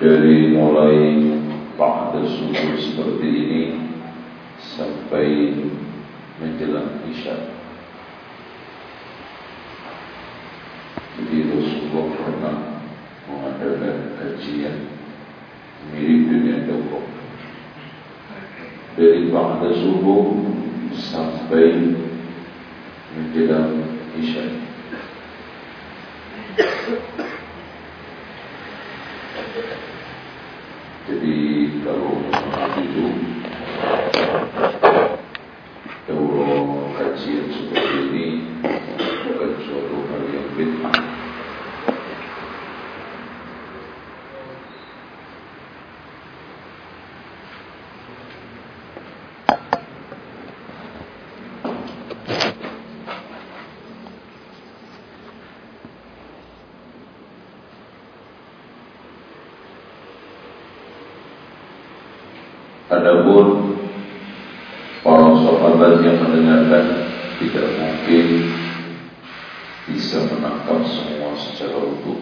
dari mulai pada subuh seperti ini sampai menjelang isya. Jadi Rasulullah pernah mengadakan kajian mirip dengan dokter dari pada subuh sampai menjelang isya. Jadi kalau itu Daurah kajian seperti ini bukan suatu hal yang bid'ah Adapun para sahabat yang mendengarkan tidak mungkin bisa menangkap semua secara utuh.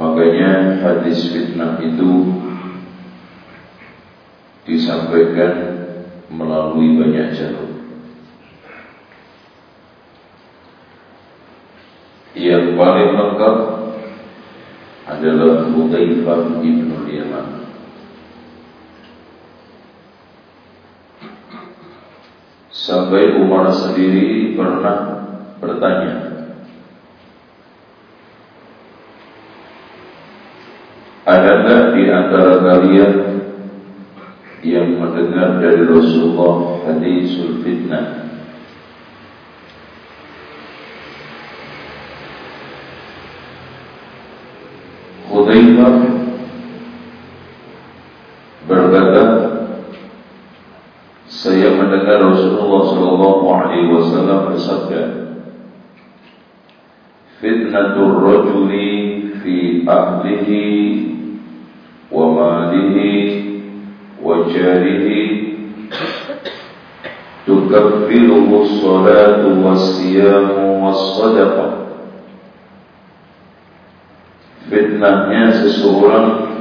Makanya hadis fitnah itu disampaikan melalui banyak jalur. Yang paling lengkap adalah Hudzaifah bin Yaman. Sampai Umar sendiri pernah bertanya. Adakah di antara kalian yang mendengar dari Rasulullah hadisul fitnah? Hudzaifah mendengar Rasulullah sallallahu alaihi wasallam bersabda Fitnatur rajuli fi ahlihi wa malihi wa jarihi tukaffiruhu as-salatu was-siyamu fitnahnya seseorang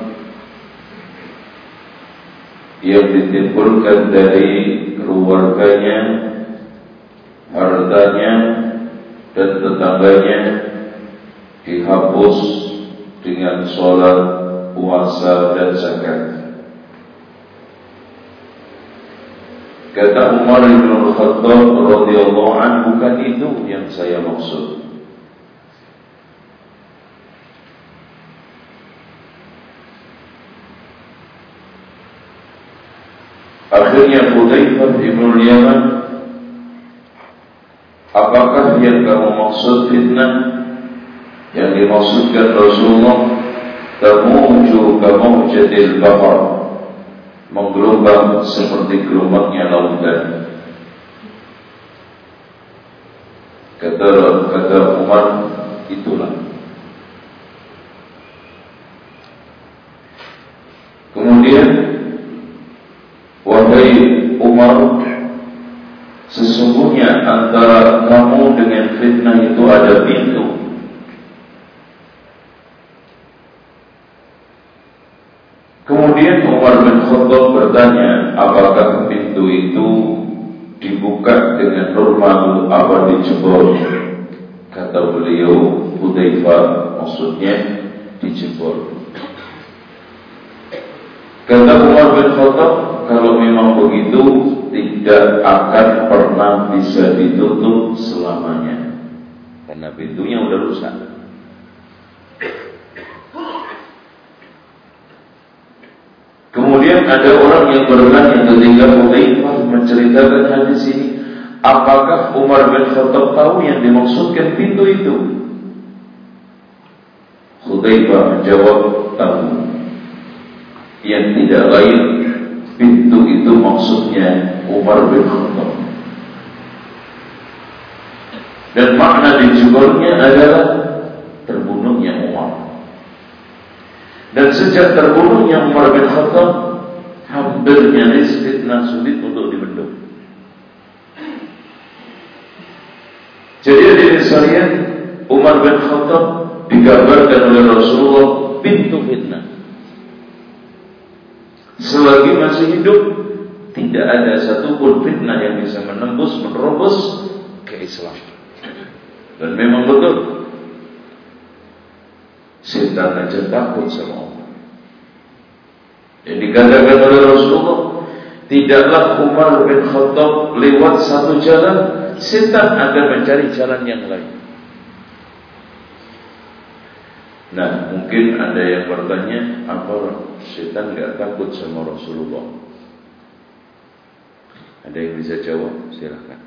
yang ditimbulkan dari keluarganya, hartanya, dan tetangganya dihapus dengan sholat, puasa, dan zakat. Kata Umar bin Khattab radhiyallahu anhu bukan itu yang saya maksud. Akhirnya Hudzaifah bin Yaman Apakah yang kamu maksud fitnah Yang dimaksudkan Rasulullah? Tamuju kamujadil bahar Menggelombang seperti gelombangnya lautan. Kata, kata Umar Itulah. Kemudian Wahai Sesungguhnya antara kamu dengan fitnah itu ada pintu Kemudian Umar bin Khattab bertanya Apakah pintu itu dibuka dengan normal apa dijebol Kata beliau, Hudzaifah maksudnya dijebol. Kata Umar bin Khattab, kalau memang begitu tidak akan pernah bisa ditutup selamanya. Karena pintunya udah rusak. Kemudian ada orang yang bertanya ketika Hudzaifah menceritakan hadis ini, apakah Umar bin Khattab tahu yang dimaksudkan pintu itu? Hudzaifah menjawab, tahu. Yang tidak lain pintu itu maksudnya Umar bin Khattab. Dan makna dijebolnya adalah terbunuhnya Umar. Dan sejak terbunuhnya Umar bin Khattab, hampir nyaris fitnah sulit untuk dibendung. Jadi dari sekalian, Umar bin Khattab digambarkan oleh Rasulullah pintu fitnah. Selagi masih hidup, tidak ada satupun fitnah yang bisa menembus, menerobos ke Islam. Dan memang betul, setan aja takut sama Allah. Yang dikatakan oleh Rasulullah, tidaklah Umar bin Khattab lewat satu jalan, setan akan mencari jalan yang lain. Nah, mungkin ada yang bertanya, apa setan nggak takut sama Rasulullah? Ada yang bisa jawab? Silahkan.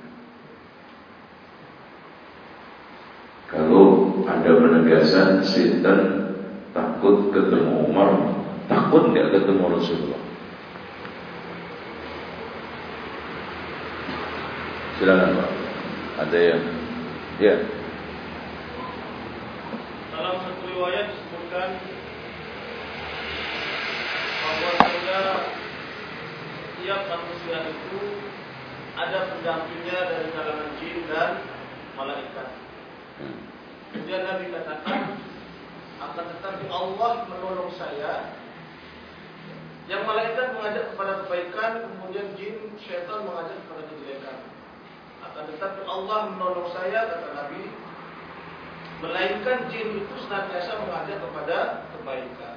Kalau ada penegasan setan takut ketemu Umar, takut nggak ketemu Rasulullah? Silakan Pak. Ada yang ya. Dalam satu riwayat disebutkan bahwasanya setiap manusia itu ada pendampingnya dari kalangan jin dan malaikat. Kemudian Nabi katakan akan tetapi Allah menolong saya yang malaikat mengajak kepada kebaikan, kemudian jin, syaitan mengajak kepada kejelekan. Akan tetapi Allah menolong saya, kata Nabi, melainkan jin itu senantiasa mengajak kepada kebaikan.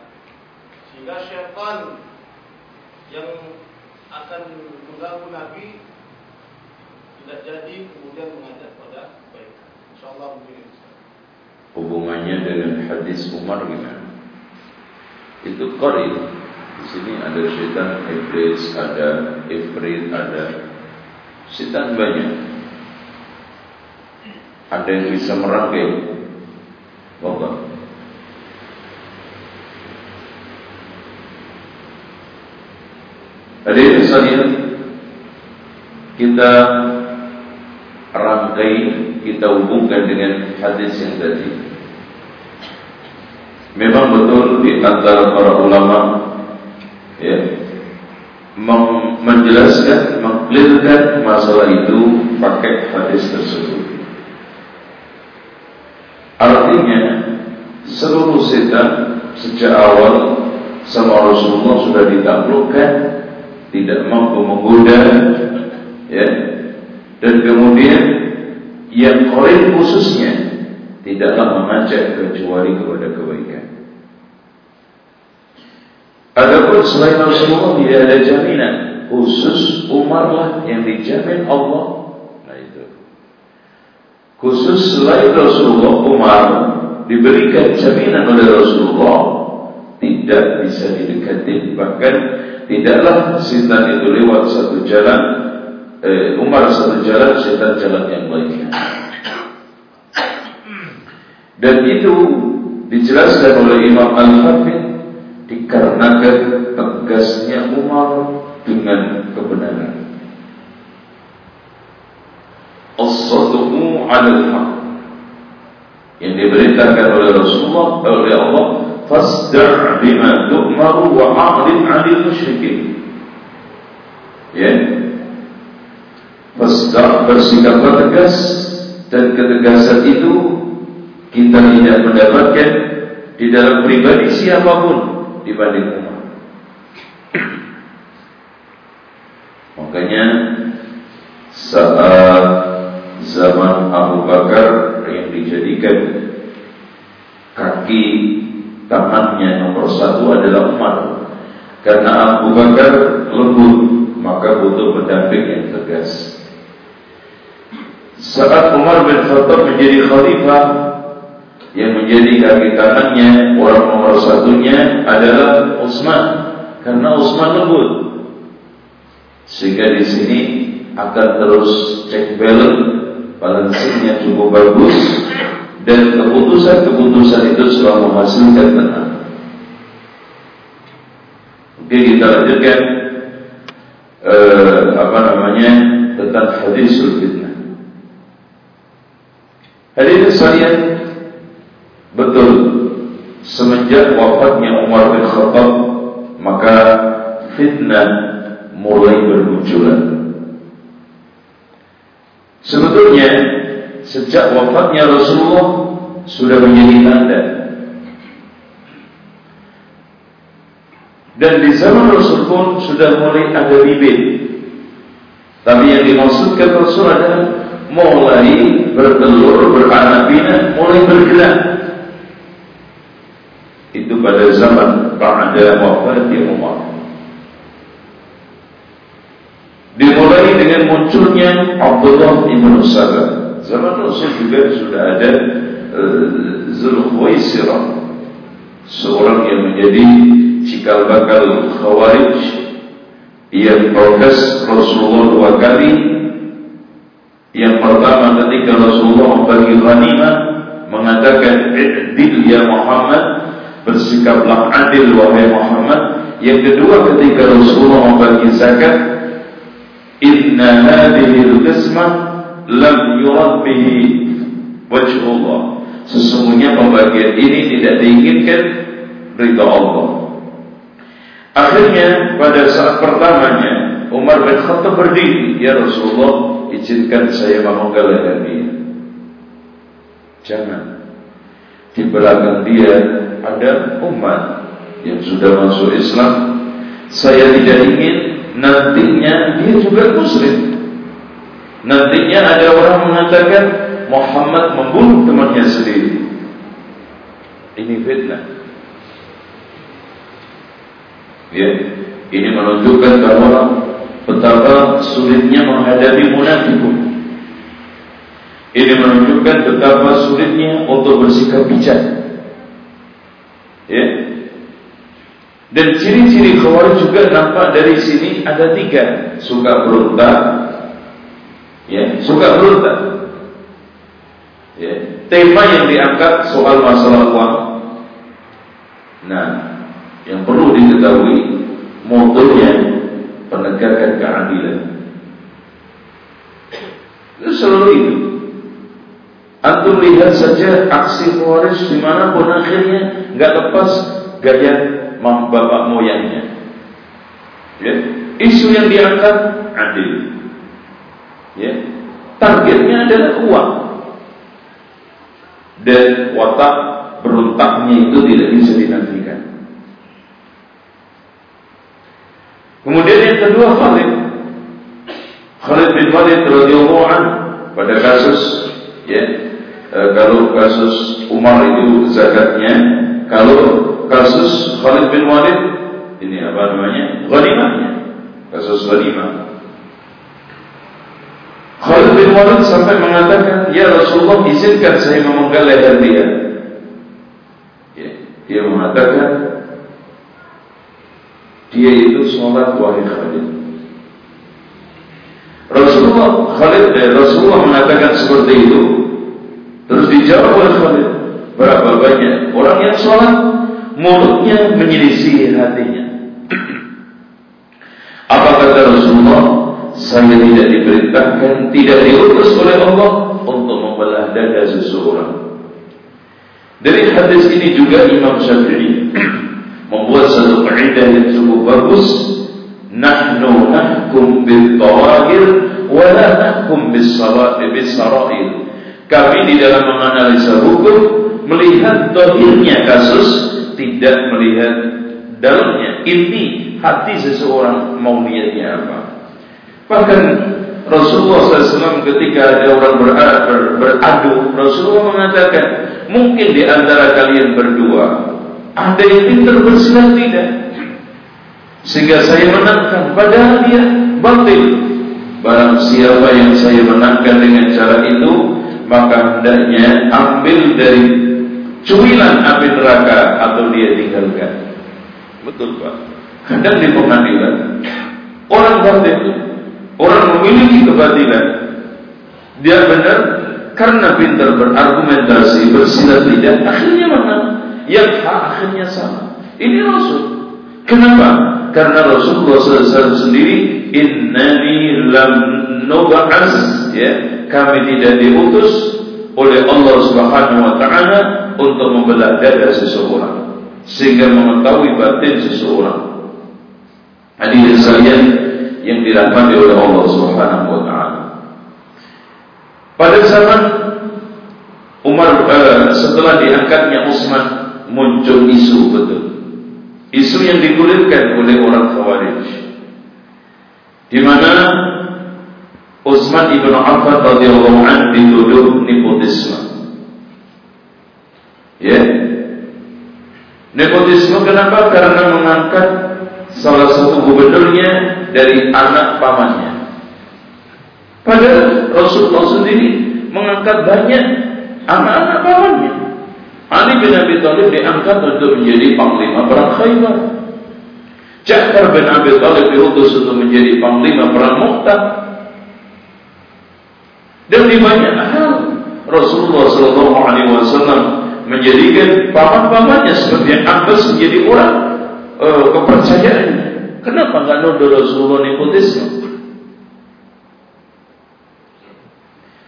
Sehingga syaitan yang akan mengganggu Nabi tidak jadi kemudian mengajak kepada kebaikan. Insyaallah mungkin Hubungannya dengan hadis Umar gimana? Itu qarin. Di sini ada setan iblis, ada ifrit, ada setan banyak. Ada yang bisa merangkai Bapak Hadirin sekalian Kita Rangkai Kita hubungkan dengan hadis yang tadi Memang betul di antara para ulama ya, menjelaskan, mengklirkan masalah itu pakai hadis tersebut. Artinya seluruh setan sejak awal sama Rasulullah sudah ditaklukkan, tidak mampu menggoda, ya. Dan kemudian yang korin khususnya tidaklah mengajak kecuali kepada kebaikan. Adapun selain Rasulullah tidak ada jaminan khusus Umar lah yang dijamin Allah. Nah itu. Khusus selain Rasulullah Umar diberikan jaminan oleh Rasulullah tidak bisa didekati bahkan tidaklah setan itu lewat satu jalan eh, Umar satu jalan setan jalan yang lainnya. Dan itu dijelaskan oleh Imam Al-Hafidh dikarenakan tegasnya Umar dengan kebenaran. As-sadqu 'ala al-haq. Yang diberitakan oleh Rasulullah oleh Allah, "Fasda' bima tu'maru wa 'adil 'anil musyrikin." Ya. Fasda' bersikap tegas dan ketegasan itu kita tidak mendapatkan di dalam pribadi siapa pun dibanding Umar. Makanya saat zaman Abu Bakar yang dijadikan kaki tangannya nomor satu adalah Umar. Karena Abu Bakar lembut maka butuh pendamping yang tegas. Saat Umar bin Khattab menjadi khalifah yang menjadi kaki tangannya orang nomor satunya adalah Utsman. Karena Utsman lembut. Sehingga di sini akan terus cek balance balancingnya cukup bagus dan keputusan-keputusan itu selalu menghasilkan tenang. Oke kita lanjutkan eh, apa namanya tentang hadis fitnah. Hadis saya betul semenjak wafatnya Umar bin Khattab maka fitnah mulai bermunculan. Sebetulnya sejak wafatnya Rasulullah sudah menjadi tanda. Dan di zaman Rasul pun sudah mulai ada bibit. Tapi yang dimaksudkan Rasul adalah mulai bertelur, beranak pinak, mulai bergerak. Itu pada zaman Ba'da wafatnya Umar. Dimulai dengan munculnya Abdullah ibn Salam. Zaman Rasul juga sudah ada uh, seorang yang menjadi cikal bakal Khawarij yang protes Rasulullah dua kali. Yang pertama ketika Rasulullah bagi ghanimah mengatakan i'dil ya Muhammad bersikaplah adil wahai Muhammad. Yang kedua ketika Rasulullah membagi zakat Inna hadhihi al-qismah lam yurad bihi wajhullah. Sesungguhnya pembagian ini tidak diinginkan ridha Allah. Akhirnya pada saat pertamanya Umar bin Khattab berdiri, "Ya Rasulullah, izinkan saya memenggal leher dia." Jangan. Di belakang dia ada umat yang sudah masuk Islam. Saya tidak ingin nantinya dia juga muslim. Nantinya ada orang mengatakan Muhammad membunuh temannya sendiri. Ini fitnah. Ya, ini menunjukkan bahwa betapa sulitnya menghadapi munafikun. Ini menunjukkan betapa sulitnya untuk bersikap bijak. Ya, dan ciri-ciri khawarij juga nampak dari sini ada tiga. Suka berontak. Ya, suka berontak. Ya, tema yang diangkat soal masalah uang. Nah, yang perlu diketahui motornya penegakan keadilan. Itu selalu itu. Antum lihat saja aksi Khawarij di mana pun akhirnya nggak lepas gaya bapak moyangnya. Ya. Isu yang diangkat adil. Ya. Targetnya adalah uang. Dan watak berontaknya itu tidak bisa dinafikan. Kemudian yang kedua Khalid. Khalid bin Walid radhiyallahu an pada kasus ya e, kalau kasus Umar itu zakatnya kalau kasus Khalid bin Walid ini apa namanya? Ghanimahnya. Kasus ghanimah. Bin Walid sampai mengatakan, "Ya Rasulullah, izinkan saya memenggal leher dia." Ya, dia mengatakan, dia itu sholat wahai Khalid. Rasulullah Khalid eh, Rasulullah mengatakan seperti itu. Terus dijawab oleh Khalid, berapa banyak orang yang sholat mulutnya menyelisih hatinya. Apa kata Rasulullah? Saya tidak diperintahkan, tidak diutus oleh Allah untuk membelah dada seseorang. Dari hadis ini juga Imam Syafi'i membuat satu kaidah yang cukup bagus. Nahnu nahkum bil tawahir wa la nahkum bis sarair. Kami di dalam menganalisa hukum melihat dohirnya kasus tidak melihat dalamnya inti hati seseorang mau niatnya apa bahkan Rasulullah SAW ketika ada orang ber, ber, beradu, Rasulullah mengatakan, mungkin di antara kalian berdua ada yang pintar bersilat tidak, sehingga saya menangkan. Padahal dia batil. Barang siapa yang saya menangkan dengan cara itu, maka hendaknya ambil dari cuilan api neraka atau dia tinggalkan. Betul Pak. Kadang di pengadilan orang batil Orang memiliki kebatilan Dia benar Karena pintar berargumentasi Bersilat lidah Akhirnya mana? Yang hak akhirnya sama Ini Rasul Kenapa? Karena Rasulullah SAW sendiri Innani lam nuba'as ya, Kami tidak diutus Oleh Allah Subhanahu Wa Taala Untuk membelah dada seseorang Sehingga mengetahui batin seseorang Hadirin sekalian yang dirahmati oleh Allah Subhanahu wa taala. Pada zaman Umar uh, setelah diangkatnya Utsman muncul isu betul. Isu yang digulirkan oleh orang Khawarij. Di mana Utsman ibnu Affan radhiyallahu anhu dituduh nepotisme. Ya. Nepotisme kenapa? Karena mengangkat salah satu gubernurnya dari anak pamannya. Padahal Rasulullah sendiri mengangkat banyak anak-anak pamannya. Ali bin Abi Thalib diangkat untuk menjadi panglima perang Khaybar. Ja'far bin Abi Thalib diutus untuk menjadi panglima perang Mu'tah. Dan di banyak hal Rasulullah Shallallahu Alaihi Wasallam menjadikan paman-pamannya seperti Abbas menjadi orang uh, kepercayaannya. Nuduh Rasulullah nepotisme?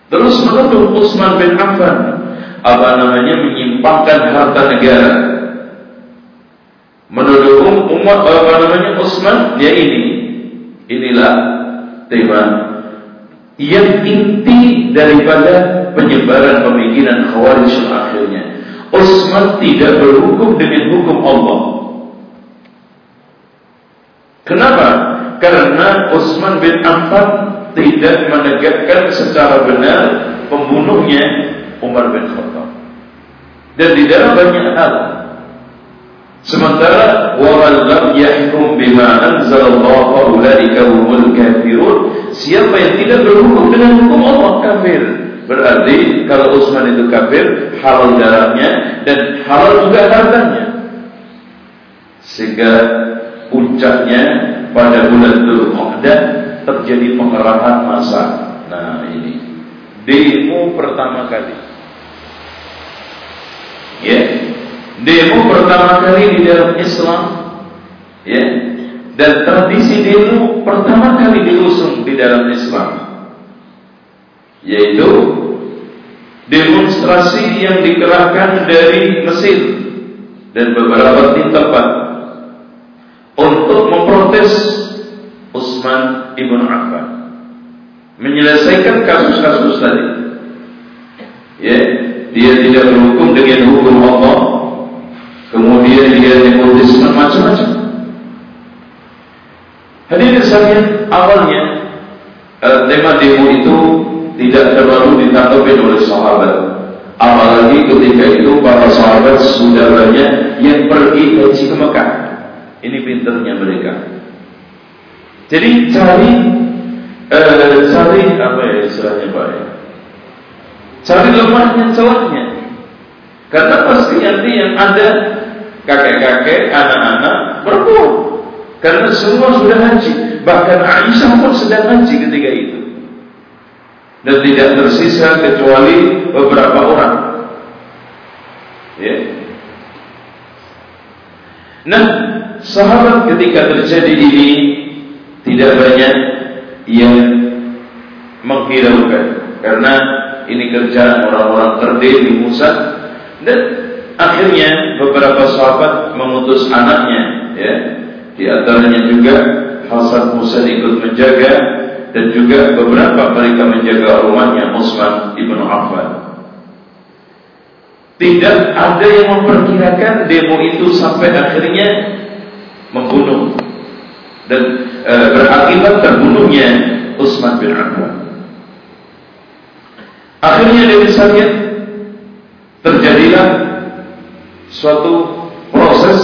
Terus menuduh Utsman bin Affan apa namanya menyimpangkan harta negara. Menuduh umat apa namanya Utsman ya ini. Inilah tema yang inti daripada penyebaran pemikiran Khawarij akhirnya. Utsman tidak berhukum dengan hukum Allah. Kenapa? Karena Utsman bin Affan tidak menegakkan secara benar pembunuhnya Umar bin Khattab. Dan di dalam banyak hal Sementara waman yahkum bima anzalallahu ulaika humul kafirun. Siapa yang tidak berhukum dengan hukum Allah kafir. Berarti kalau Utsman itu kafir, halal darahnya dan halal juga hartanya. Sehingga puncaknya pada bulan Dzulqa'dah terjadi pengerahan massa. Nah, ini demo pertama kali. Ya. Demo pertama kali di dalam Islam. Ya. Dan tradisi demo pertama kali diusung di dalam Islam. Yaitu demonstrasi yang dikerahkan dari Mesir dan beberapa tempat untuk memprotes Utsman ibn Affan menyelesaikan kasus-kasus tadi. Ya, dia tidak berhukum dengan hukum Allah, kemudian dia nepotisme macam-macam. Hadirin sekalian, awalnya eh, tema demo itu tidak terlalu ditanggapi oleh sahabat. Apalagi ketika itu para sahabat sudah banyak yang pergi haji ke Mekah. Ini pinternya mereka. Jadi cari eh, cari apa ya istilahnya Pak ya? Cari lemahnya celahnya. Karena pasti nanti yang ada kakek-kakek, anak-anak perempuan. Karena semua sudah haji. Bahkan Aisyah pun sedang haji ketika itu. Dan tidak tersisa kecuali beberapa orang. Ya. Nah, sahabat ketika terjadi ini tidak banyak yang menghiraukan. Karena ini kerjaan orang-orang kerdil di Musa. Dan akhirnya beberapa sahabat mengutus anaknya ya. Di antaranya juga Hasan Musa ikut menjaga. Dan juga beberapa mereka menjaga rumahnya Utsman ibnu Affan. Tidak ada yang memperkirakan demo itu sampai akhirnya membunuh dan e, berakibat terbunuhnya Utsman bin Affan. Akhirnya dari sakit terjadilah suatu proses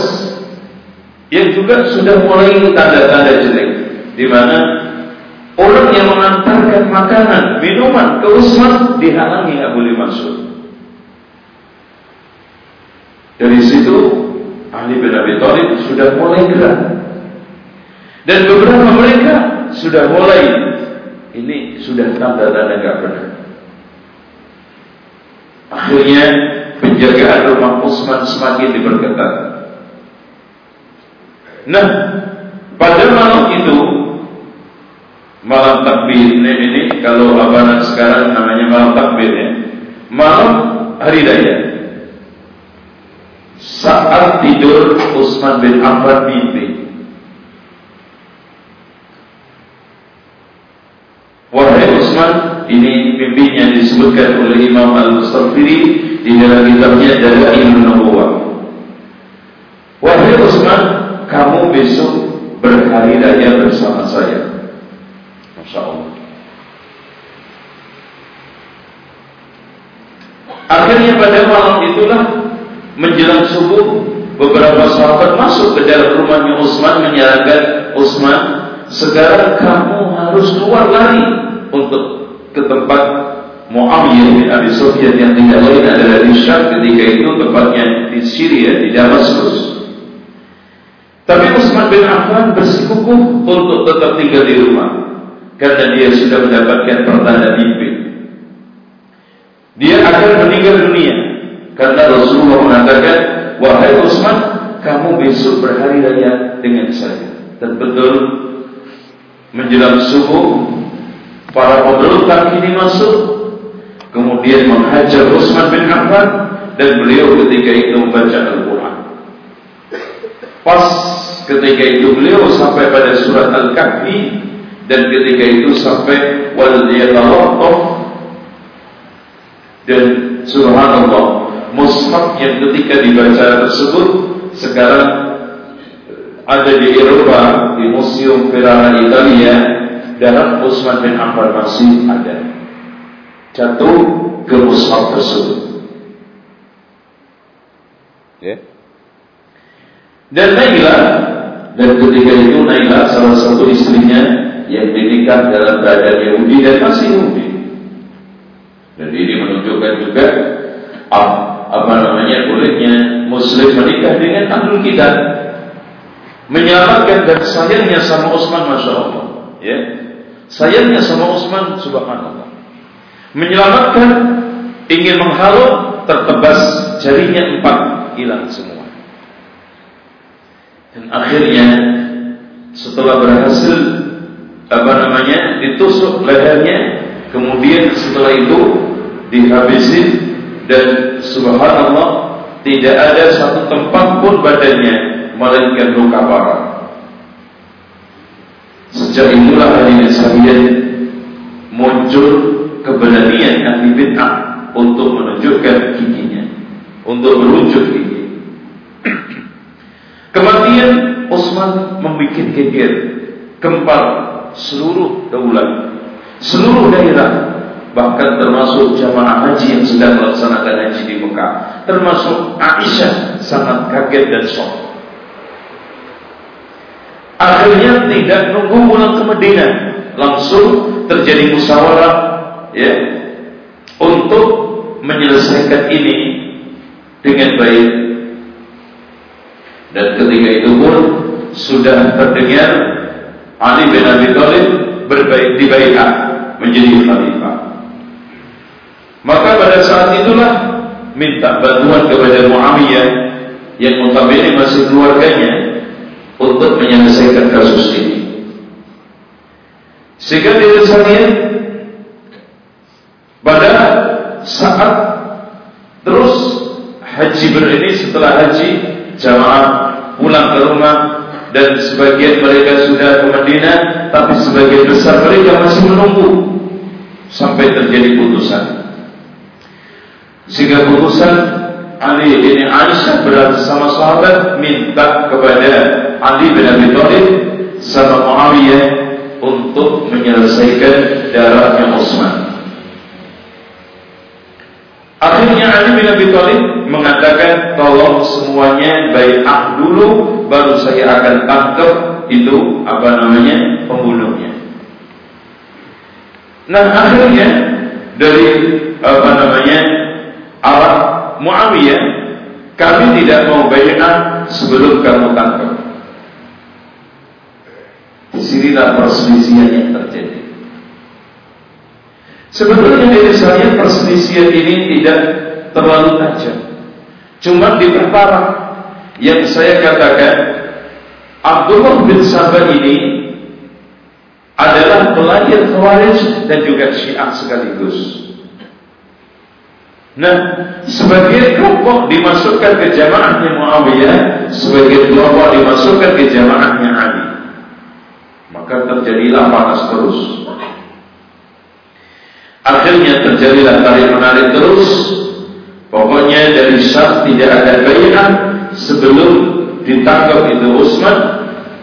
yang juga sudah mulai tanda-tanda jelek di mana orang yang mengantarkan makanan, minuman ke Utsman dihalangi Abu Mas'ud. Dari situ Ali bin Abi Thalib sudah mulai gerak. Dan beberapa mereka sudah mulai ini sudah tanda-tanda nggak benar. Akhirnya penjagaan rumah Utsman semakin diperketat. Nah, pada malam itu malam takbir ini, ini kalau abangan sekarang namanya malam takbir ya. Malam hari raya saat tidur Utsman bin Affan mimpi. Wahai Utsman, ini mimpinya disebutkan oleh Imam Al-Mustafiri di dalam kitabnya Dalailun Nubuwah. Wahai Utsman, kamu besok berhari raya bersama saya. Masya Allah. Akhirnya pada malam itulah menjelang subuh beberapa sahabat masuk ke dalam rumahnya Utsman menyarankan Utsman sekarang kamu harus keluar lari untuk ke tempat Muawiyah bin Abi Sufyan yang tidak lain adalah di Syam ketika itu tempatnya di Syria di Damaskus. Tapi Utsman bin Affan bersikukuh untuk tetap tinggal di rumah karena dia sudah mendapatkan pertanda mimpi. Dia akan meninggal dunia karena Rasulullah mengatakan, wahai Utsman, kamu besok berhari raya dengan saya. Dan betul menjelang subuh, para pemberontak ini masuk, kemudian menghajar Utsman bin Affan dan beliau ketika itu membaca Al-Quran. Pas ketika itu beliau sampai pada surat Al-Kahfi dan ketika itu sampai wal dan subhanallah mushaf yang ketika dibaca tersebut sekarang ada di Eropa di Museum Ferrara Italia dalam Utsman bin Affan masih ada. Jatuh ke mushaf tersebut. Ya. Dan Naila dan ketika itu Naila salah satu istrinya yang dinikah dalam keadaan Yahudi dan masih Yahudi. Dan ini menunjukkan juga apa namanya bolehnya muslim menikah dengan ahlul kitab menyelamatkan dan sayangnya sama Utsman masya Allah ya. Sayangnya sama Utsman subhanallah. Menyelamatkan ingin menghalau tertebas jarinya empat hilang semua. Dan akhirnya setelah berhasil apa namanya ditusuk lehernya kemudian setelah itu dihabisin dan subhanallah tidak ada satu tempat pun badannya melainkan luka parah. Sejak itulah hari sekalian muncul keberanian ahli bid'ah untuk menunjukkan giginya, untuk merujuk gigi. Kematian Utsman membuat geger, gempar seluruh daulat, seluruh daerah bahkan termasuk jamaah haji yang sedang melaksanakan haji di Mekah, termasuk Aisyah sangat kaget dan shock. Akhirnya tidak nunggu pulang ke Medina, langsung terjadi musyawarah ya untuk menyelesaikan ini dengan baik. Dan ketika itu pun sudah terdengar Ali bin Abi Thalib berbaik di menjadi khalifah. Maka pada saat itulah minta bantuan kepada Muawiyah yang notabene masih keluarganya untuk menyelesaikan kasus ini. Sehingga di sekalian pada saat terus haji berini setelah haji jamaah pulang ke rumah dan sebagian mereka sudah ke Madinah tapi sebagian besar mereka masih menunggu sampai terjadi putusan. Sehingga putusan Ali ini Aisyah sama sahabat minta kepada Ali bin Abi Thalib sama Muawiyah untuk menyelesaikan darahnya Utsman. Akhirnya Ali bin Abi Thalib mengatakan tolong semuanya baik dulu baru saya akan tangkap itu apa namanya pembunuhnya. Nah akhirnya dari apa namanya Arab Muawiyah kami tidak mau bayar sebelum kamu tangkap. Di sinilah perselisihan yang terjadi. Sebetulnya dari saya perselisihan ini tidak terlalu tajam. Cuma diperparah. Yang saya katakan Abdullah bin Sabah ini adalah pelajar Khawarij dan juga Syiah sekaligus. Nah, sebagai kelompok dimasukkan ke jamaahnya Muawiyah, sebagai kelompok dimasukkan ke jamaahnya Ali. Maka terjadilah panas terus. Akhirnya terjadilah tarik menarik terus. Pokoknya dari Syah tidak ada bayar sebelum ditangkap itu Utsman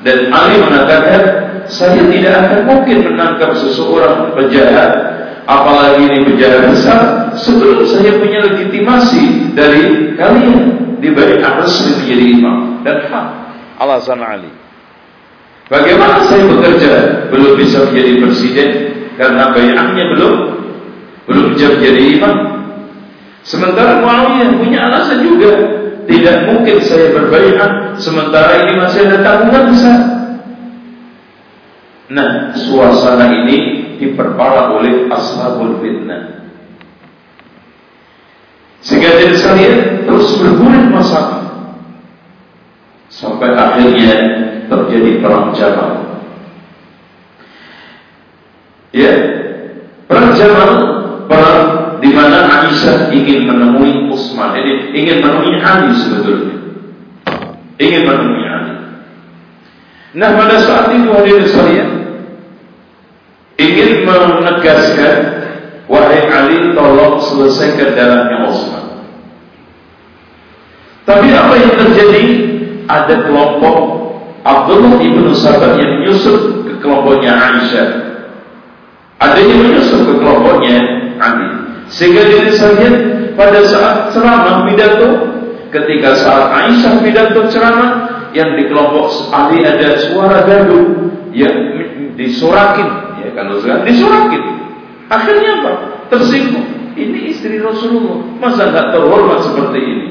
dan Ali mengatakan saya tidak akan mungkin menangkap seseorang penjahat apalagi ini penjahat besar sebelum saya punya legitimasi dari kalian diberi resmi menjadi imam dan hak alasan Ali. Bagaimana saya bekerja belum bisa menjadi presiden karena bayangnya belum belum bisa menjadi imam. Sementara Muawiyah punya alasan juga tidak mungkin saya berbayar sementara ini masih ada tanggungan besar. Nah, suasana ini diperparah oleh ashabul fitnah. Sehingga jadi sekalian terus bergulir masalah. Sampai akhirnya terjadi perang Jamal. Ya, perang Jamal perang di mana Aisyah ingin menemui Utsman. Jadi ingin menemui Ali sebetulnya. Ingin menemui Ali. Nah pada saat itu hadirin sekalian ingin menegaskan wahai Ali tolong selesaikan darahnya Osman. Tapi apa yang terjadi? Ada kelompok Abdullah ibnu Sabah yang menyusup ke kelompoknya Aisyah. Ada yang menyusup ke kelompoknya Ali. Sehingga jadi saya pada saat ceramah pidato, ketika saat Aisyah pidato ceramah, yang di kelompok Ali ada suara gaduh yang disorakin kalau sekarang disurakin. Akhirnya apa? Tersinggung. Ini istri Rasulullah. Masa nggak terhormat seperti ini?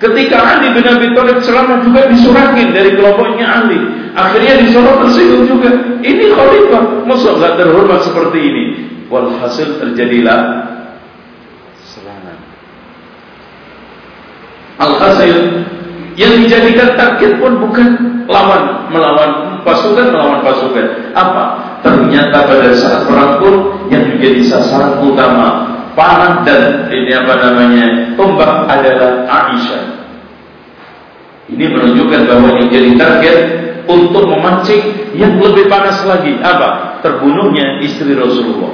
Ketika Ali bin Abi Thalib selama juga disurakin dari kelompoknya Ali. Akhirnya disuruh tersinggung juga. Ini khalifah. Masa nggak terhormat seperti ini? Walhasil terjadilah serangan. Alhasil yang dijadikan target pun bukan lawan melawan pasukan melawan pasukan. Apa? Ternyata pada saat perang pun yang menjadi sasaran utama panah dan ini apa namanya tombak adalah Aisyah. Ini menunjukkan bahwa yang jadi target untuk memancing yang lebih panas lagi apa? Terbunuhnya istri Rasulullah.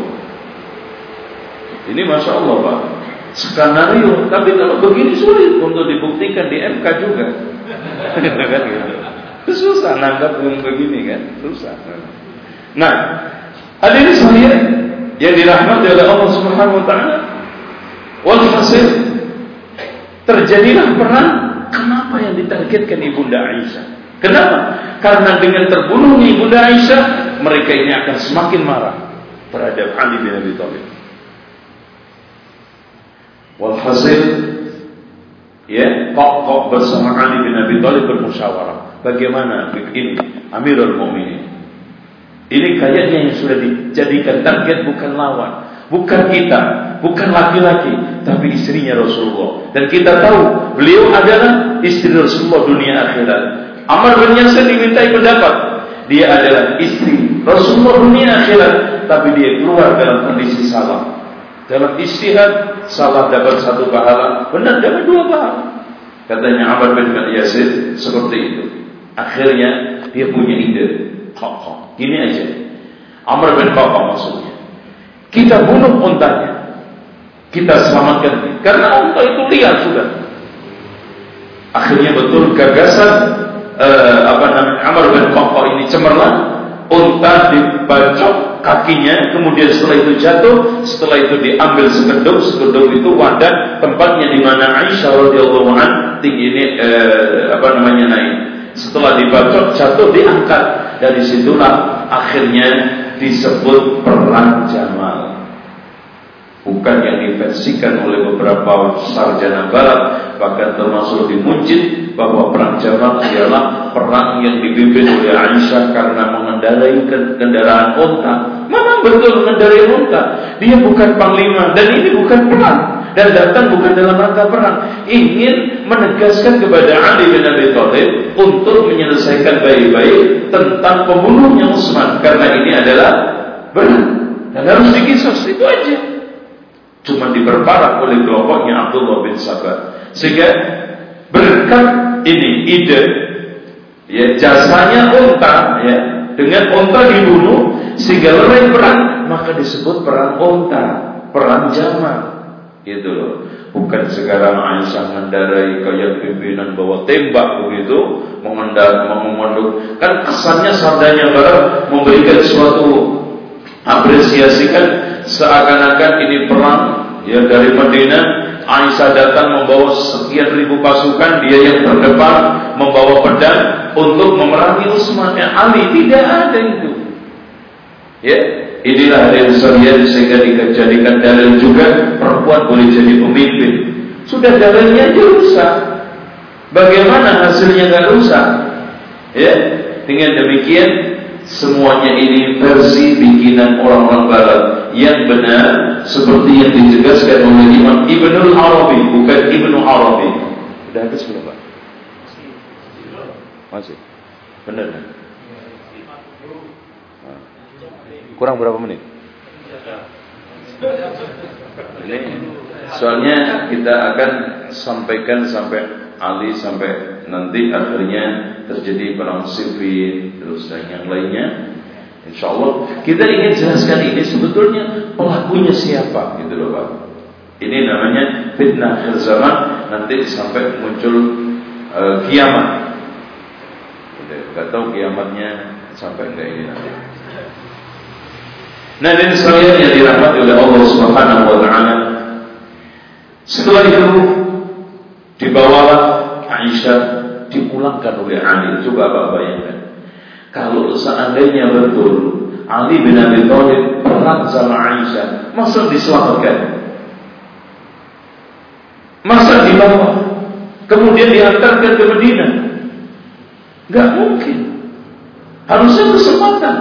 Ini masya Allah pak. Skenario, tapi kalau begini sulit untuk dibuktikan di MK juga. kan gitu. Susah nanggap yang begini kan, susah. Nah, hadirin sekalian yang dirahmati oleh Allah Subhanahu wa taala. Walhasil terjadilah perang kenapa yang ditargetkan Ibunda Aisyah? Kenapa? Karena dengan terbunuhnya Ibunda Aisyah, mereka ini akan semakin marah terhadap Ali bin Abi Thalib. Walhasil ya, kok bersama Ali bin Abi Thalib bermusyawarah. Bagaimana begini Amirul Mukminin? Ini kayaknya yang sudah dijadikan target bukan lawan, bukan kita, bukan laki-laki, tapi istrinya Rasulullah. Dan kita tahu beliau adalah istri Rasulullah dunia akhirat. Amr bin Yasir dimintai pendapat. Dia adalah istri Rasulullah dunia akhirat, tapi dia keluar dalam kondisi salah. Dalam istihad salah dapat satu pahala, benar dapat dua pahala. Katanya Amr bin Yasir seperti itu. Akhirnya dia punya ide. Kok, kok. Gini aja. Amr bin Khattab maksudnya. Kita bunuh untanya. Kita selamatkan. Karena unta itu liar sudah. Akhirnya betul gagasan uh, apa namanya Amr bin Khattab ini cemerlang. unta dibacok kakinya, kemudian setelah itu jatuh, setelah itu diambil sekeduk, sekeduk itu wadah tempatnya di mana Aisyah radhiyallahu an tinggi ini eh, apa namanya naik. Setelah dibacok jatuh diangkat. Dari situlah akhirnya disebut perang Jamal. Bukan yang diversikan oleh beberapa sarjana barat bahkan termasuk di Munjid bahwa perang Jamal ialah perang yang dipimpin oleh Aisyah karena mengendarai kendaraan unta. Memang betul mengendarai unta. Dia bukan panglima dan ini bukan perang dan datang bukan dalam rangka perang. Ingin menegaskan kepada Ali bin Abi Thalib untuk menyelesaikan baik-baik tentang pembunuhnya Utsman karena ini adalah benar dan harus dikisos. Itu aja. Cuma diperparah oleh kelompoknya Abdullah bin Sabar. Sehingga berkat ini ide ya jasanya unta ya dengan unta dibunuh sehingga lerai perang. Maka disebut perang unta, perang zaman. Gitu loh. Bukan sekarang Aisyah mengendarai kayak pimpinan bawa tembak begitu, mengendar, mengomanduk. Kan kesannya sabdanya barat memberikan suatu apresiasi kan seakan-akan ini perang ya dari Madinah Aisyah datang membawa sekian ribu pasukan dia yang terdepan membawa pedang untuk memerangi Utsman ya, Ali tidak ada itu ya inilah yang sehingga dijadikan dalil juga perempuan boleh jadi pemimpin sudah dalilnya aja rusak bagaimana hasilnya nggak rusak ya dengan demikian Semuanya ini versi bikinan orang-orang barat yang benar seperti yang dijelaskan oleh Imam Ibnu Arabi, bukan Ibnu Arabi. Sudah habis belum, Pak? Masih. Benar kan? Kurang berapa menit? Ini soalnya kita akan sampaikan sampai Ali sampai nanti akhirnya terjadi perang sipil terus dan yang lainnya. Insya Allah kita ingin jelaskan ini sebetulnya pelakunya siapa gitu loh Pak. Ini namanya fitnah akhir zaman nanti sampai muncul uh, kiamat. Gak tahu kiamatnya sampai enggak ini nanti Nah dan sekalian yang dirahmati oleh Allah Subhanahu Wa Taala setelah itu dibawalah Aisyah dipulangkan oleh Ali. Coba Bapak bayangkan. Kalau seandainya betul Ali bin Abi Thalib perang sama Aisyah, masa diselamatkan? Masa dibawa? Kemudian diantarkan ke Medina? Gak mungkin. Harusnya kesempatan.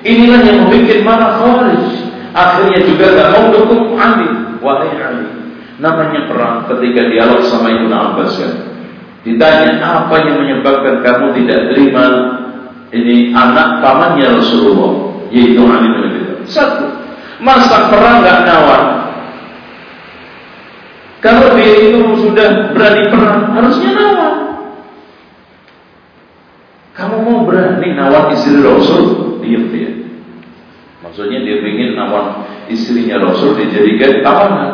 Inilah yang membuat marah Khawarij. Akhirnya juga gak mau dukung Ali. Wahai Ali. Namanya perang ketika dialog sama Ibnu Abbas kan. Ditanya apa yang menyebabkan kamu tidak terima ini anak pamannya Rasulullah, yaitu Ali bin Abi. Satu, masa perang nggak nawar. Kalau dia itu sudah berani perang, harusnya nawar. Kamu mau berani nawar istri Rasul, diam dia. Maksudnya dia ingin nawar istrinya Rasul dijadikan tawanan.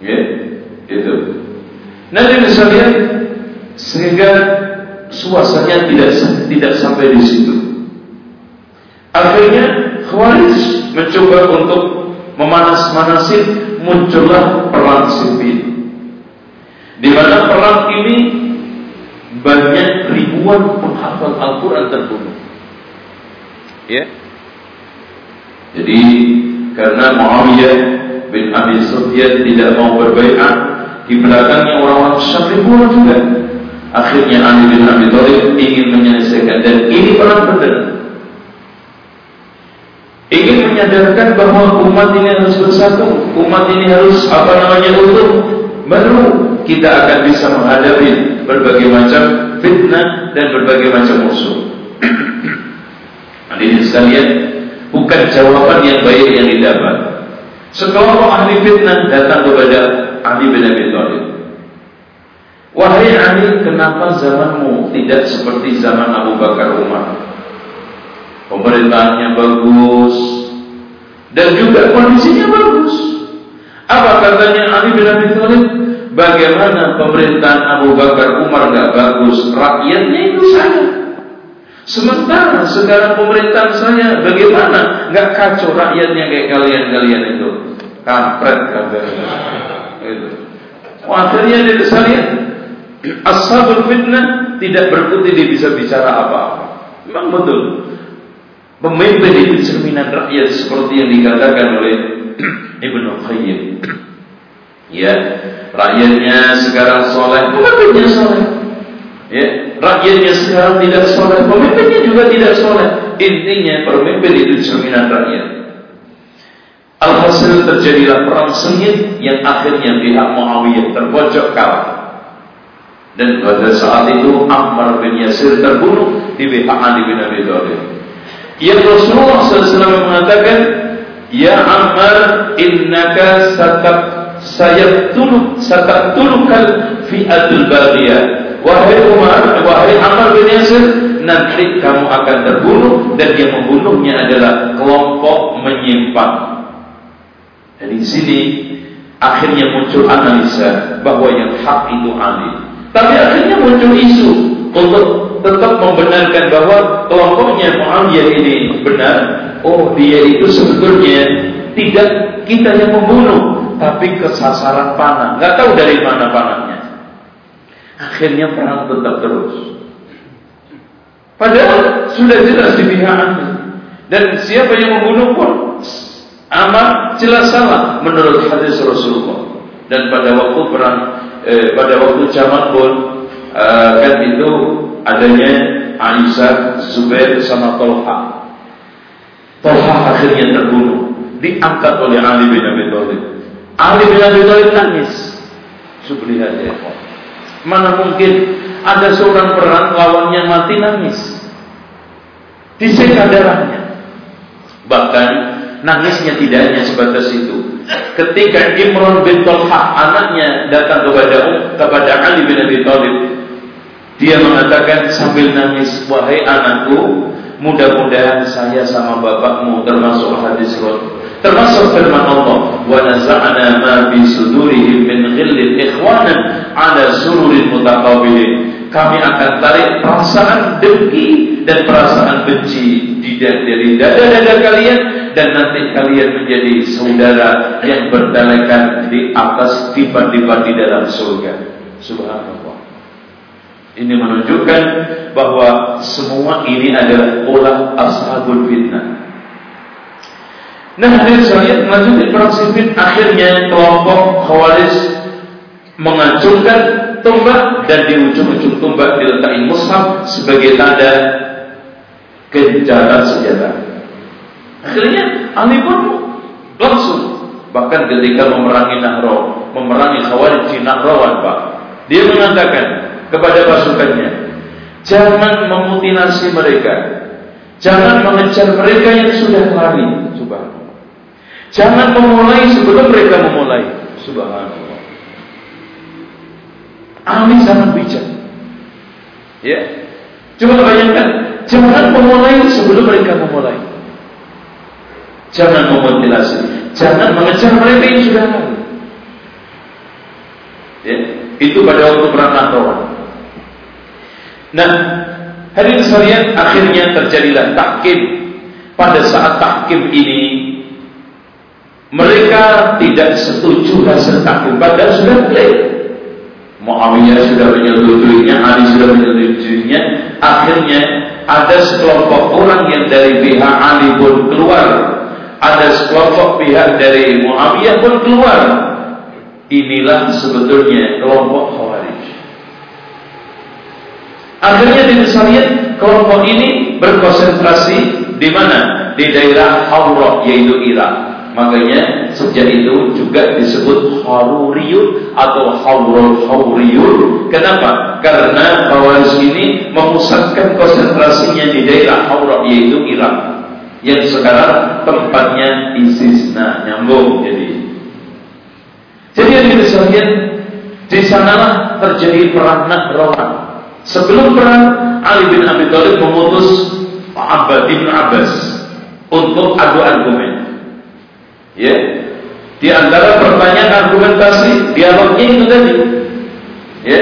Ya, itu. Nanti sekalian sehingga suasananya tidak tidak sampai di situ. Akhirnya Khawarij mencoba untuk memanas-manasin muncullah perang sipil. Di mana perang ini banyak ribuan penghafal Al-Quran terbunuh. Ya. Jadi karena Muawiyah bin Abi Sufyan tidak mau berbaikat di belakangnya orang-orang ribuan juga. Akhirnya Ali bin Abi Thalib ingin menyelesaikan dan ini perang benar. Ingin menyadarkan bahwa umat ini harus bersatu, umat ini harus apa namanya utuh, baru kita akan bisa menghadapi berbagai macam fitnah dan berbagai macam musuh. Hadirin sekalian, bukan jawaban yang baik yang didapat. Sekelompok ahli fitnah datang kepada Ali bin Abi Thalib. Wahai Ali, kenapa zamanmu tidak seperti zaman Abu Bakar Umar? Pemerintahannya bagus dan juga kondisinya bagus. Apa katanya Ali bin Abi Thalib? Bagaimana pemerintahan Abu Bakar Umar gak bagus? Rakyatnya itu saja. Sementara sekarang pemerintahan saya bagaimana? Nggak kacau rakyatnya kayak kalian-kalian itu. Kampret kabar. Itu. Akhirnya dari saya Ashabul fitnah tidak berkutik dia bisa bicara apa-apa. Memang betul. Pemimpin itu cerminan rakyat seperti yang dikatakan oleh Ibnu Qayyim. Ya, rakyatnya sekarang soleh, pemimpinnya soleh. Ya, rakyatnya sekarang tidak soleh, pemimpinnya juga tidak soleh. Intinya pemimpin itu cerminan rakyat. Alhasil terjadilah perang sengit yang akhirnya pihak Muawiyah terpojok kalah. Dan pada saat itu Ammar bin Yasir terbunuh di pihak Ali bin Abi Thalib. Yang Rasulullah SAW mengatakan, Ya Ammar, innaka satak sayaktuluk sataktulukal fi'atul baghiyah. Wahai Umar, wahai Ammar bin Yasir, nanti kamu akan terbunuh dan yang membunuhnya adalah kelompok menyimpang. Dan di sini akhirnya muncul analisa bahwa yang hak itu Ali. Tapi akhirnya muncul isu untuk tetap membenarkan bahwa kelompoknya Muawiyah ini benar. Oh, dia itu sebetulnya tidak kita yang membunuh, tapi kesasaran panah. Nggak tahu dari mana panahnya. Akhirnya perang tetap terus. Padahal sudah jelas di pihak Dan siapa yang membunuh pun Amat jelas salah menurut hadis Rasulullah. Dan pada waktu perang, eh, pada waktu zaman pun eh, kan itu adanya Aisyah, Zubair sama Tolha. Tolha akhirnya terbunuh, diangkat oleh Ali bin Abi Thalib. Ali bin Abi Thalib nangis. Ya. Mana mungkin ada seorang perang lawannya mati nangis. Diseka darahnya. Bahkan Nangisnya tidak hanya sebatas itu. Ketika Imran bin Talha anaknya datang kepada kepada Ali bin Abi Thalib, dia mengatakan sambil nangis, "Wahai anakku, mudah-mudahan saya sama bapakmu termasuk hadis Rasul termasuk firman Allah wa naza'na ma bi sudurihim min ghillin ikhwanan ala sururin mutaqabilin kami akan tarik perasaan dengki dan perasaan benci di dari dada-dada kalian dan nanti kalian menjadi saudara yang berdalekan di atas tiba-tiba di dalam surga. Subhanallah. Ini menunjukkan bahwa semua ini adalah olah ashabul fitnah. Nah, hadirin sekalian, melanjutkan perang Siffin akhirnya kelompok Khawarij mengacungkan tombak dan di ujung-ujung tombak diletakkan mushaf sebagai tanda kejaran senjata. Akhirnya Ali pun langsung bahkan ketika memerangi Nahraw, memerangi Khawarij di Nahrawan, Pak. Dia mengatakan kepada pasukannya, jangan memutilasi mereka. Jangan mengejar mereka yang sudah lari. Jangan memulai sebelum mereka memulai. Subhanallah. Ali sangat bijak. Ya. Coba bayangkan, jangan memulai sebelum mereka memulai. Jangan memutilasi, jangan mengejar mereka yang sudah lalu. Ya, itu pada waktu perang Nahrawan. Nah, hari sekalian akhirnya terjadilah tahkim. Pada saat tahkim ini mereka tidak setuju hasil takdim padahal sudah clear. Muawiyah sudah menyetujuinya, Ali sudah menyetujuinya. Akhirnya ada sekelompok orang yang dari pihak Ali pun keluar. Ada sekelompok pihak dari Muawiyah pun keluar. Inilah sebetulnya kelompok Khawarij. Akhirnya di Syariat kelompok ini berkonsentrasi di mana? Di daerah Haura yaitu Irak. Makanya sejak itu juga disebut Haruriyun atau Haurul Hauriyun. Kenapa? Karena Khawarij ini memusatkan konsentrasinya di daerah Haura yaitu Irak. Yang sekarang tempatnya ISIS. Nah, nyambung jadi. Jadi yang kita di sanalah terjadi perang Nahrawan. Sebelum perang Ali bin Abi Thalib memutus Abbas bin Abbas untuk adu argumen. Ya. Di antara pertanyaan argumentasi dialognya itu tadi. Ya.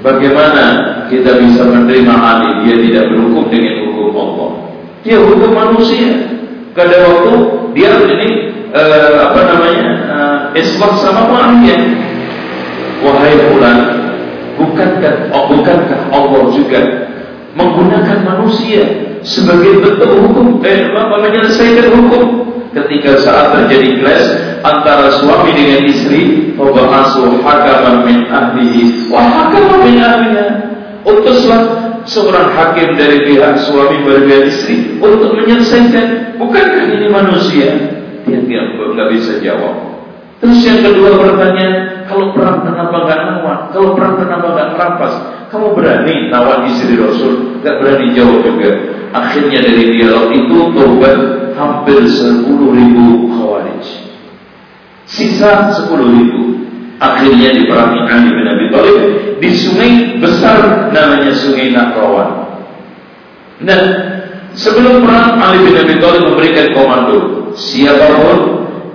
Bagaimana kita bisa menerima Ali dia tidak berhukum dengan hukum Allah dia hukum manusia pada waktu dia ini uh, apa namanya uh, sama manusia wahai fulan bukankah oh, bukankah Allah juga menggunakan manusia sebagai bentuk hukum eh, menyelesaikan hukum ketika saat terjadi clash antara suami dengan istri wab'asu hakaman min ahlihi. Wa hakaman min ahliha utuslah seorang hakim dari pihak suami berbeda istri untuk menyelesaikan. Bukankah ini manusia? Dia tidak nggak bisa jawab. Terus yang kedua bertanya kalau perang kenapa nggak nawan kalau perang kenapa nggak merampas kamu berani nawan istri Rasul? Nggak berani jawab juga. Akhirnya dari dialog itu tobat hampir 10 ribu khawarij. Sisa 10 ribu. Akhirnya diperangi Ali bin Abi Thalib di sungai besar namanya sungai Nahrawan dan sebelum perang Ali bin Abi Thalib memberikan komando. Siapa pun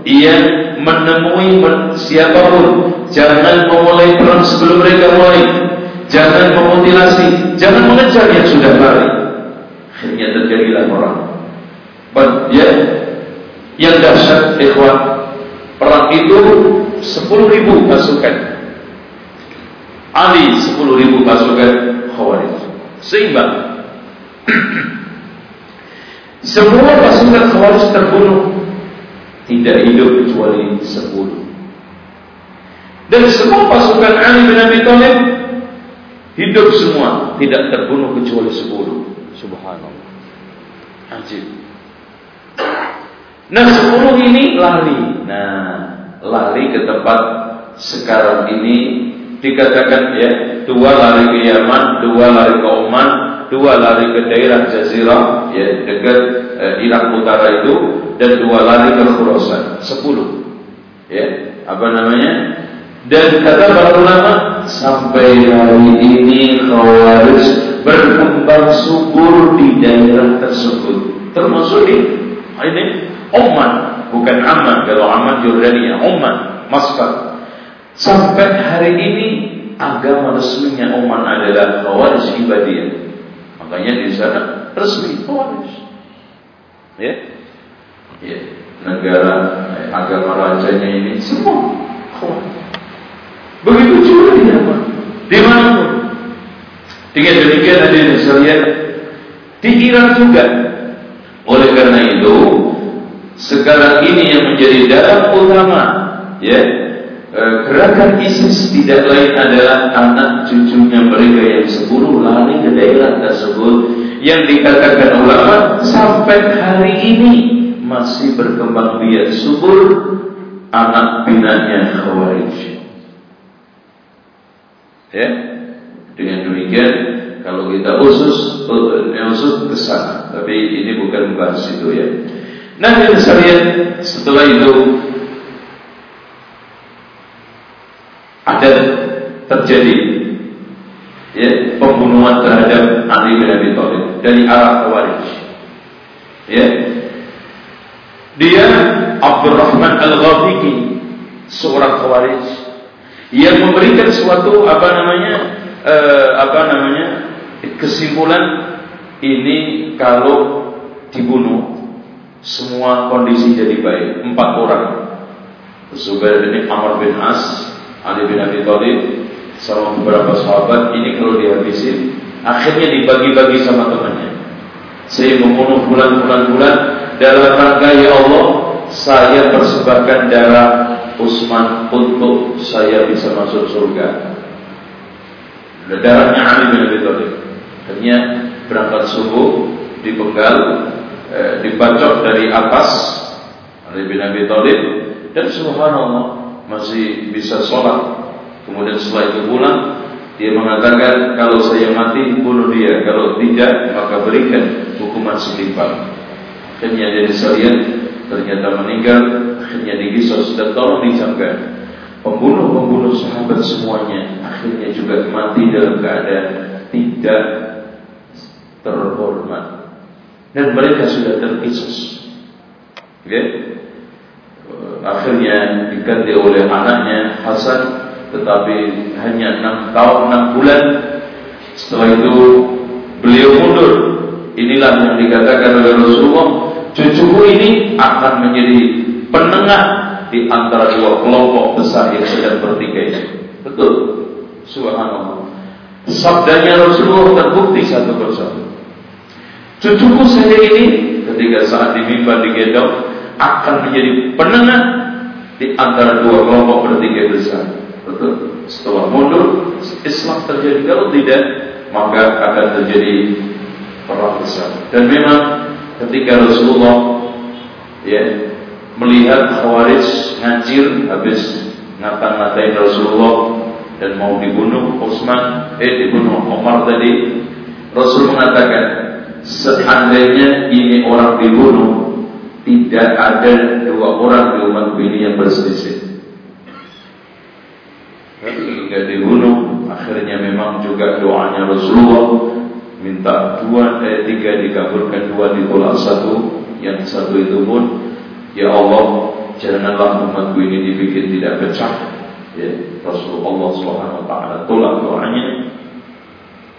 ia menemui siapa pun jangan memulai perang sebelum mereka mulai. Jangan memutilasi jangan mengejar yang sudah lari akhirnya terjadilah perang ya yang dahsyat ikhwan perang itu 10 ribu pasukan. Ali 10 ribu pasukan Khawarij. Seimbang. Semua pasukan Khawarij terbunuh. Tidak hidup kecuali 10 dan semua pasukan Ali bin Abi Thalib hidup semua. Tidak terbunuh kecuali 10 subhanallah. Ajib nah 10 ini lari nah lari ke tempat sekarang ini dikatakan ya dua lari ke Yaman dua lari ke Oman dua lari ke daerah Jazirah ya dekat eh, Irak Utara itu dan dua lari ke Khurasan. Sepuluh. Ya apa namanya? Dan kata para ulama sampai hari ini Khawarij berkembang subur di daerah tersebut. Termasuk di ini Oman bukan Amman. Kalau Amman Jordania. Oman Maskat sampai hari ini agama resminya Oman adalah Khawarij Ibadiyah. Makanya di sana resmi Khawarij. Ya? Ya negara eh, agama rajanya ini semua Khawarij. Begitu juga di Yaman. Di mana pun. Dengan demikian hadirin sekalian di Irak juga oleh karena itu sekarang ini yang menjadi dalam utama ya e, gerakan ISIS tidak lain adalah anak cucunya mereka yang sepuluh lari ke daerah tersebut yang dikatakan ulama sampai hari ini masih berkembang biak subur anak binanya Khawarij. Ya, dengan demikian kalau kita usus, usus ke sana. Tapi ini bukan membahas itu ya. Nah, yang sekalian setelah itu ada terjadi ya pembunuhan terhadap Ali bin Abi Thalib dari arah Khawarij. Ya. Dia Abdurrahman Al-Ghafiqi seorang Khawarij yang memberikan suatu apa namanya eh, apa namanya kesimpulan ini kalau dibunuh semua kondisi jadi baik. Empat orang. Zubair bin Amr bin As, Ali bin Abi Thalib, sama beberapa sahabat. Ini kalau dihabisin, akhirnya dibagi-bagi sama temannya. Saya membunuh bulan-bulan-bulan dalam rangka ya Allah, saya persembahkan darah Utsman untuk saya bisa masuk surga. Darahnya Ali bin Abi Thalib. Akhirnya berangkat subuh dipenggal eh, dibacok dari atas Ali bin Abi Thalib dan subhanallah masih bisa sholat. Kemudian setelah itu pulang dia mengatakan kalau saya mati bunuh dia, kalau tidak maka berikan hukuman setimpal. Akhirnya dia disalian ternyata meninggal, akhirnya digisos dan tolong dicamkan. Pembunuh-pembunuh sahabat semuanya akhirnya juga mati dalam keadaan tidak terhormat dan mereka sudah terkisus. Okay? Akhirnya diganti oleh anaknya Hasan, tetapi hanya enam tahun enam bulan Setelah itu beliau mundur. Inilah yang dikatakan oleh Rasulullah, cucuku ini akan menjadi penengah di antara dua kelompok besar yang sedang bertikai. Betul. Subhanallah. Sabdanya Rasulullah terbukti satu persatu. Cucuku saya ini ketika saat di mimbar digendong akan menjadi penengah di antara dua kelompok bertikai besar. Betul. Setelah mundur, Islam terjadi. Kalau tidak, maka akan terjadi perang besar. Dan memang ketika Rasulullah ya melihat Khawarij ngacir habis ngata-ngatain Rasulullah dan mau dibunuh Utsman eh dibunuh Umar tadi Rasul mengatakan seandainya ini orang dibunuh tidak ada dua orang di umat ini yang berselisih. Hingga dibunuh akhirnya memang juga doanya Rasulullah minta dua eh, tiga dikabulkan dua ditolak satu yang satu itu pun ya Allah janganlah umatku ini dibikin tidak pecah. Ya Rasulullah taala tolak doanya.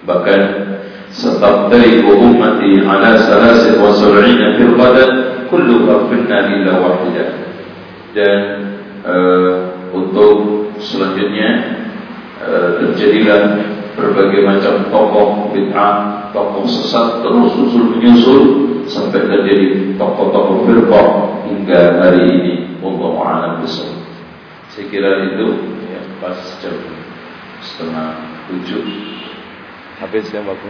Bahkan ستفترق أمتي على ثلاث وسبعين فرقة كلها في النار إلا واحدة dan uh, untuk selanjutnya e, terjadilah berbagai macam tokoh bid'ah, tokoh sesat terus usul menyusul sampai terjadi tokoh-tokoh firqah hingga hari ini. Allah a'lam besar. Saya kira itu ya pas jam setengah tujuh habis ya waktu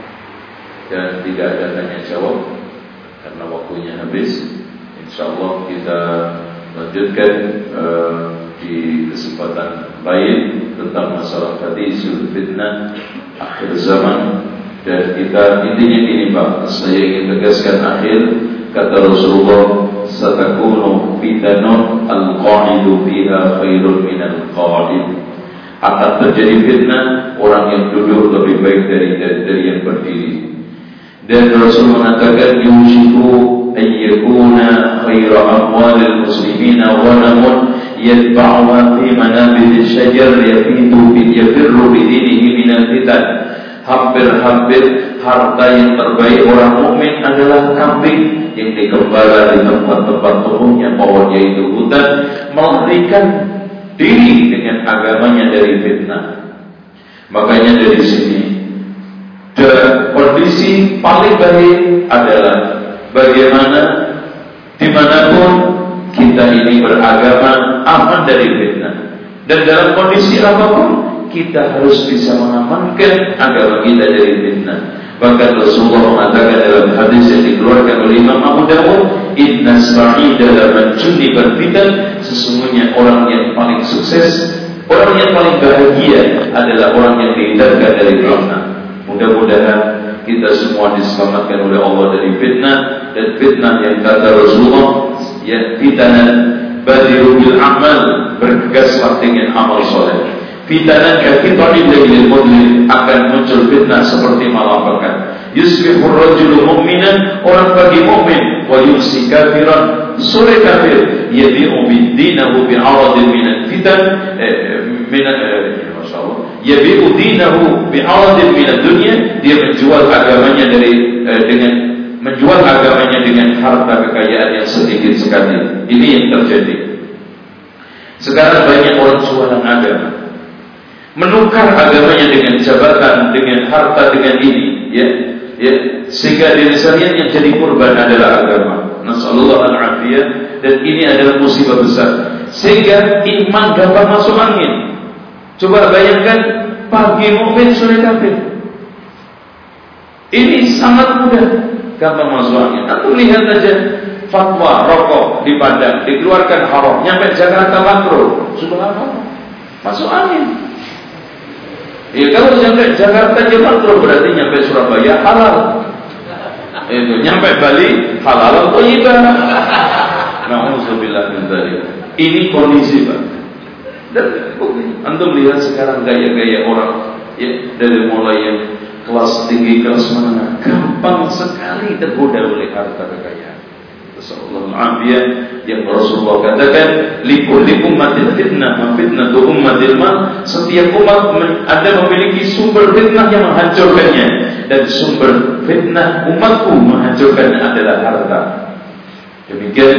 dan tidak ada tanya jawab. Karena waktunya habis. Insya Allah kita lanjutkan uh, di kesempatan lain tentang masalah tadi fitnah akhir zaman. Dan kita intinya ini Pak. Saya ingin tegaskan akhir. Kata Rasulullah satakunu fitanun al-qa'idu fiha khairun min al-qa'id akan terjadi fitnah orang yang duduk lebih baik dari, dari yang berdiri dan Rasul mengatakan yushiku ayyakuna khaira amwal al-muslimina wa namun yadba'wa fi manabidil syajar yafidu bin yafirru bidinihi minal fitan. Hampir-hampir harta yang terbaik orang mukmin adalah kambing yang dikembala di tempat-tempat umumnya pohon yaitu hutan melarikan diri dengan agamanya dari fitnah. Makanya dari sini dan kondisi paling baik adalah bagaimana di mana pun kita ini beragama aman dari fitnah. Dan dalam kondisi apa pun kita harus bisa mengamankan agama kita dari fitnah. Bahkan Rasulullah mengatakan dalam hadis yang dikeluarkan oleh Imam Abu Dawud, Inna sa'ida dalam junni berfitan, sesungguhnya orang yang paling sukses, orang yang paling bahagia adalah orang yang dihindarkan dari fitnah. Mudah-mudahan kita semua diselamatkan oleh Allah dari fitnah dan fitnah yang kata Rasulullah ya fitanan badiru bil amal bergegaslah dengan amal soleh. Fitanan kafitarin lailil mudlim akan muncul fitnah seperti malam pekan. Yusbihur rajulu mu'minan orang pagi mukmin wa yumsi kafiran sore kafir yabi'u bidinahu bi'aradin minan fitan eh, eh, yabi'u dinahu bi'aradin minan dunya dia menjual agamanya dari eh, dengan menjual agamanya dengan harta kekayaan yang sedikit sekali. Ini yang terjadi. Sekarang banyak orang jualan agama. Menukar agamanya dengan jabatan, dengan harta, dengan ini, ya, ya, sehingga diri sekalian yang jadi kurban adalah agama. Nasallallahu al-afiyah dan ini adalah musibah besar. Sehingga iman gampang masuk angin. Coba bayangkan pagi mukmin sore kafir. Ini sangat mudah gampang masuk angin. Atau lihat aja fatwa rokok di Padang dikeluarkan haram, nyampe Jakarta makro, subhanallah, masuk angin. Ya kalau nyampe Jakarta aja makro berarti nyampe Surabaya halal. Itu nyampe Bali halal atau ibadah. Dzalik. Ini kondisi Pak. Dan antum lihat sekarang gaya-gaya orang ya dari mulai yang kelas tinggi, kelas menengah, gampang sekali tergoda oleh harta kekayaan. Sallallahu yang Rasulullah katakan likulli ummatin fitnah fitnah tu ummatil ma setiap umat ada memiliki sumber fitnah yang menghancurkannya. Dan sumber fitnah umatku menghancurkannya adalah harta. Demikian